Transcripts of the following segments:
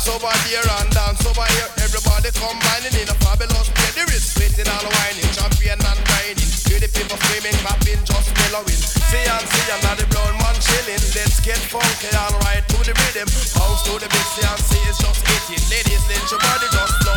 dance over there and dance over here. Everybody combining in a fabulous play. There is sweating and whining, champion and grinding. Hear the people screaming, clapping, just mellowing. See and see the brown man chilling. Let's get funky and right to the rhythm. Bounce to the beat, see and see it's just hitting. Ladies, let your body just flow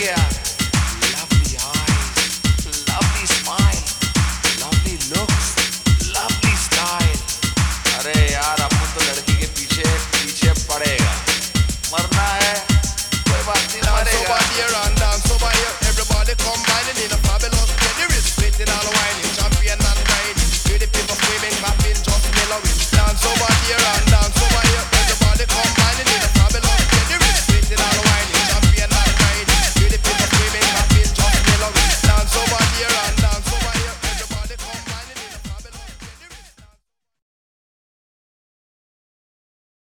yeah.